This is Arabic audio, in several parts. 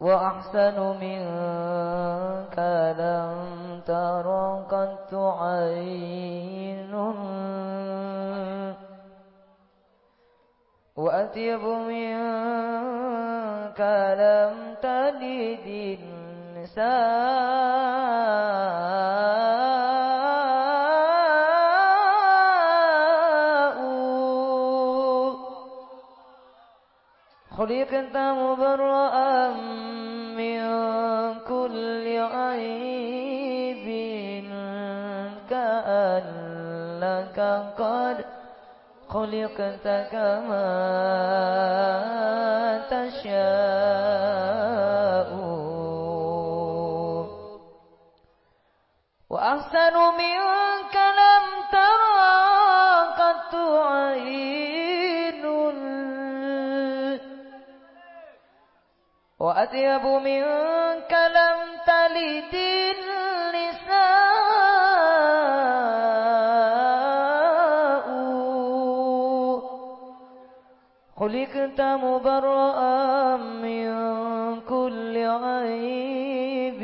وأحسن منك لم تر قد عين وأطيب منك لم تلد النساء. خلقت مبرأ من كل عيب كأنك قد خلقت كما تشاء. وأحسن منك وأطيب منك لم تلد خلقت مبرأ من كل عيب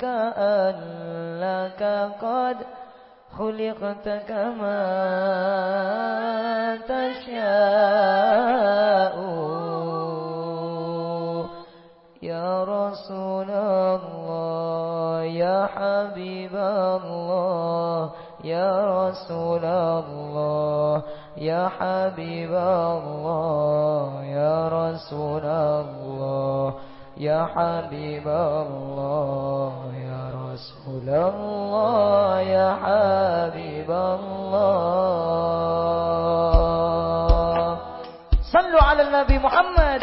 كأنك قد خلقت كما تشاء. يا رسول الله يا حبيب الله يا رسول الله يا حبيب الله يا رسول الله يا حبيب الله يا رسول الله يا حبيب الله. صلوا على النبي محمد.